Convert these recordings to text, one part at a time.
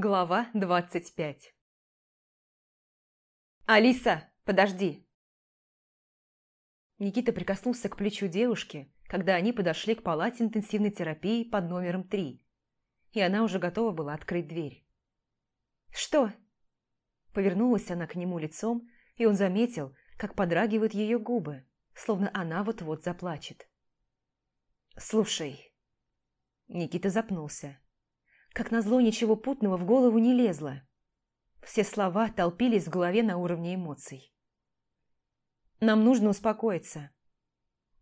Глава двадцать пять «Алиса, подожди!» Никита прикоснулся к плечу девушки, когда они подошли к палате интенсивной терапии под номером три, и она уже готова была открыть дверь. «Что?» Повернулась она к нему лицом, и он заметил, как подрагивают ее губы, словно она вот-вот заплачет. «Слушай...» Никита запнулся. Как назло, ничего путного в голову не лезло. Все слова толпились в голове на уровне эмоций. «Нам нужно успокоиться.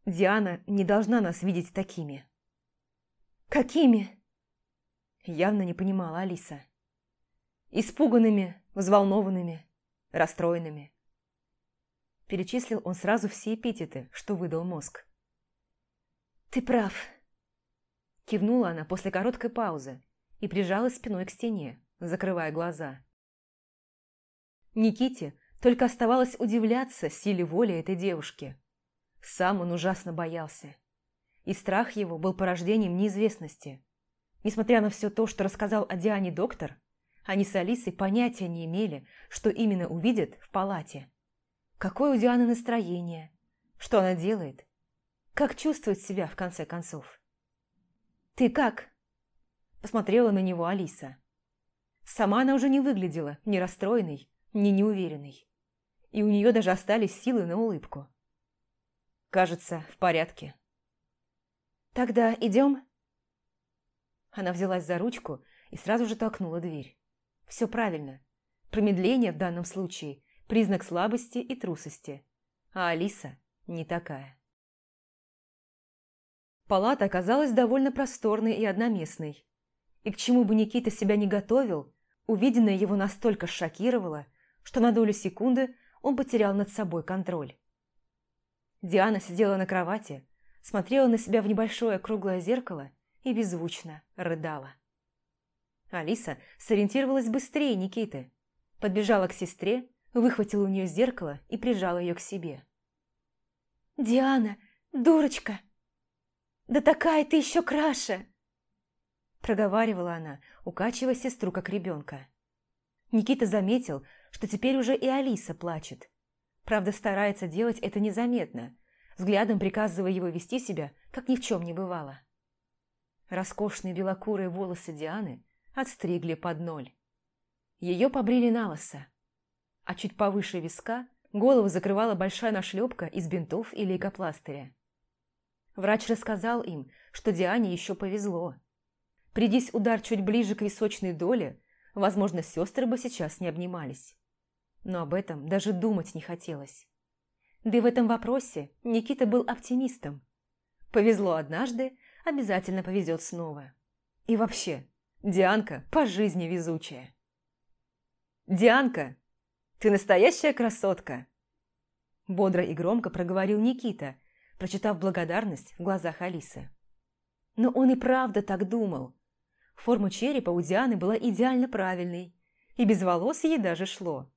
Диана не должна нас видеть такими». «Какими?» Явно не понимала Алиса. «Испуганными, взволнованными, расстроенными». Перечислил он сразу все эпитеты, что выдал мозг. «Ты прав», – кивнула она после короткой паузы, и прижалась спиной к стене, закрывая глаза. Никите только оставалось удивляться силе воли этой девушки. Сам он ужасно боялся. И страх его был порождением неизвестности. Несмотря на все то, что рассказал о Диане доктор, они с Алисой понятия не имели, что именно увидят в палате. Какое у Дианы настроение, что она делает, как чувствует себя в конце концов. «Ты как?» Посмотрела на него Алиса. Сама она уже не выглядела ни расстроенной, ни неуверенной. И у нее даже остались силы на улыбку. Кажется, в порядке. «Тогда идем?» Она взялась за ручку и сразу же толкнула дверь. Все правильно. Промедление в данном случае – признак слабости и трусости. А Алиса не такая. Палата оказалась довольно просторной и одноместной. И к чему бы Никита себя не готовил, увиденное его настолько шокировало, что на долю секунды он потерял над собой контроль. Диана сидела на кровати, смотрела на себя в небольшое круглое зеркало и беззвучно рыдала. Алиса сориентировалась быстрее Никиты, подбежала к сестре, выхватила у нее зеркало и прижала ее к себе. «Диана, дурочка! Да такая ты еще краше!» Проговаривала она, укачивая сестру как ребенка. Никита заметил, что теперь уже и Алиса плачет. Правда, старается делать это незаметно, взглядом приказывая его вести себя, как ни в чем не бывало. Роскошные белокурые волосы Дианы отстригли под ноль. Ее побрили на лысо, а чуть повыше виска голову закрывала большая нашлепка из бинтов и лейкопластыря. Врач рассказал им, что Диане еще повезло – Придись удар чуть ближе к височной доле, возможно, сестры бы сейчас не обнимались. Но об этом даже думать не хотелось. Да и в этом вопросе Никита был оптимистом. Повезло однажды, обязательно повезет снова. И вообще, Дианка по жизни везучая. «Дианка, ты настоящая красотка!» Бодро и громко проговорил Никита, прочитав благодарность в глазах Алисы. Но он и правда так думал. Форма черепа у Дианы была идеально правильной, и без волос ей даже шло.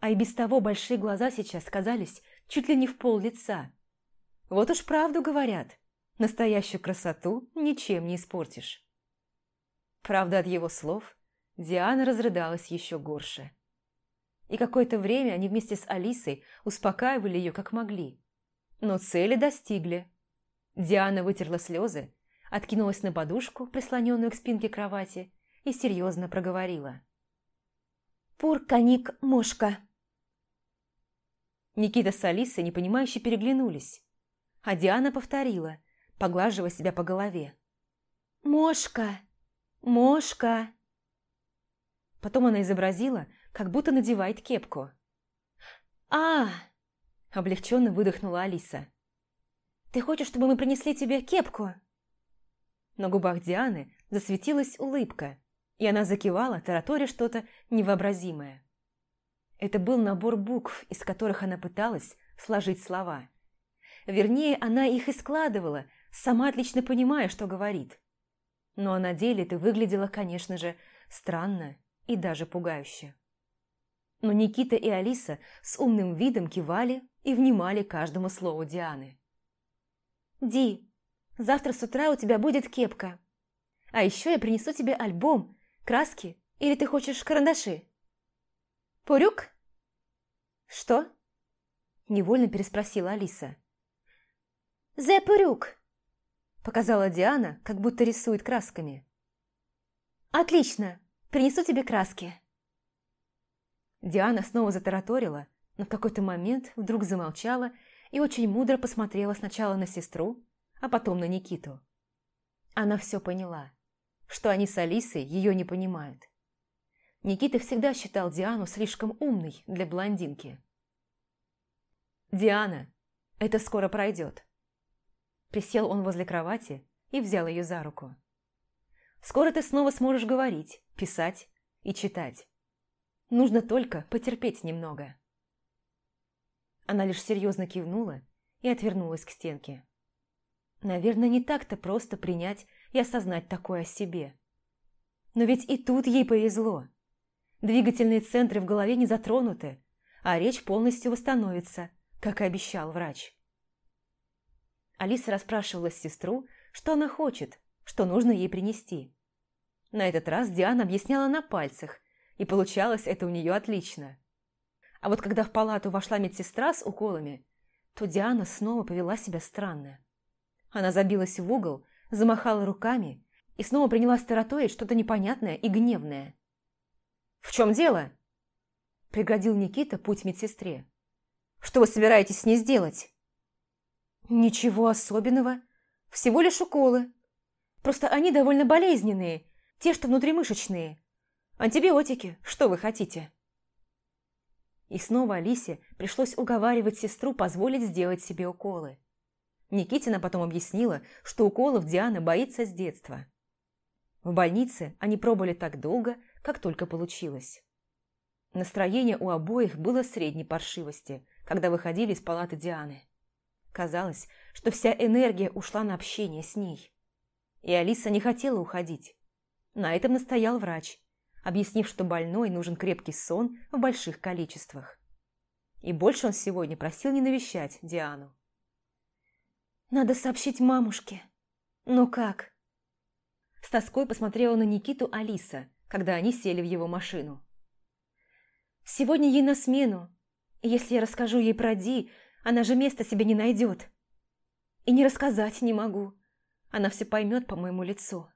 А и без того большие глаза сейчас казались чуть ли не в пол лица. Вот уж правду говорят, настоящую красоту ничем не испортишь. Правда, от его слов Диана разрыдалась еще горше. И какое-то время они вместе с Алисой успокаивали ее как могли. Но цели достигли. Диана вытерла слезы откинулась на подушку, прислоненную к спинке кровати, и серьезно проговорила. «Пурканик мошка». Никита с Алисой непонимающе переглянулись, а Диана повторила, поглаживая себя по голове. «Мошка! Мошка!» Потом она изобразила, как будто надевает кепку. «А!» – облегченно выдохнула Алиса. «Ты хочешь, чтобы мы принесли тебе кепку?» На губах Дианы засветилась улыбка, и она закивала, тараторя что-то невообразимое. Это был набор букв, из которых она пыталась сложить слова. Вернее, она их и складывала, сама отлично понимая, что говорит. Но на деле это выглядело, конечно же, странно и даже пугающе. Но Никита и Алиса с умным видом кивали и внимали каждому слову Дианы. «Ди, Завтра с утра у тебя будет кепка. А еще я принесу тебе альбом, краски Или ты хочешь карандаши?» «Пурюк?» «Что?» – невольно переспросила Алиса. «Зе пурюк!» – показала Диана, как будто рисует красками. «Отлично! Принесу тебе краски!» Диана снова затараторила, но в какой-то момент вдруг замолчала и очень мудро посмотрела сначала на сестру, а потом на Никиту. Она все поняла, что они с Алисой ее не понимают. Никита всегда считал Диану слишком умной для блондинки. «Диана, это скоро пройдет». Присел он возле кровати и взял ее за руку. «Скоро ты снова сможешь говорить, писать и читать. Нужно только потерпеть немного». Она лишь серьезно кивнула и отвернулась к стенке. Наверное, не так-то просто принять и осознать такое о себе. Но ведь и тут ей повезло. Двигательные центры в голове не затронуты, а речь полностью восстановится, как и обещал врач. Алиса расспрашивала сестру, что она хочет, что нужно ей принести. На этот раз Диана объясняла на пальцах, и получалось это у нее отлично. А вот когда в палату вошла медсестра с уколами, то Диана снова повела себя странно. Она забилась в угол, замахала руками и снова принялась тараторить что-то непонятное и гневное. «В чем дело?» – преградил Никита путь медсестре. «Что вы собираетесь с ней сделать?» «Ничего особенного. Всего лишь уколы. Просто они довольно болезненные, те, что внутримышечные. Антибиотики, что вы хотите?» И снова Алисе пришлось уговаривать сестру позволить сделать себе уколы. Никитина потом объяснила, что уколов Диана боится с детства. В больнице они пробовали так долго, как только получилось. Настроение у обоих было средней паршивости, когда выходили из палаты Дианы. Казалось, что вся энергия ушла на общение с ней. И Алиса не хотела уходить. На этом настоял врач, объяснив, что больной нужен крепкий сон в больших количествах. И больше он сегодня просил не навещать Диану. Надо сообщить мамушке. Ну как? С тоской посмотрела на Никиту Алиса, когда они сели в его машину. Сегодня ей на смену. Если я расскажу ей про Ди, она же места себе не найдет. И не рассказать не могу. Она все поймет по моему лицу.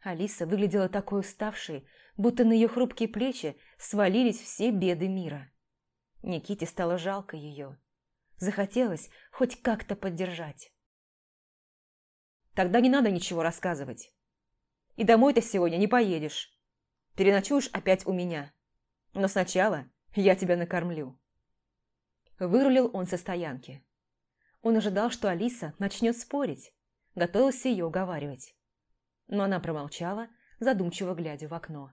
Алиса выглядела такой уставшей, будто на ее хрупкие плечи свалились все беды мира. Никите стало жалко ее. Захотелось хоть как-то поддержать. Тогда не надо ничего рассказывать. И домой ты сегодня не поедешь. Переночуешь опять у меня. Но сначала я тебя накормлю. Вырулил он со стоянки. Он ожидал, что Алиса начнет спорить, готовился ее уговаривать. Но она промолчала, задумчиво глядя в окно.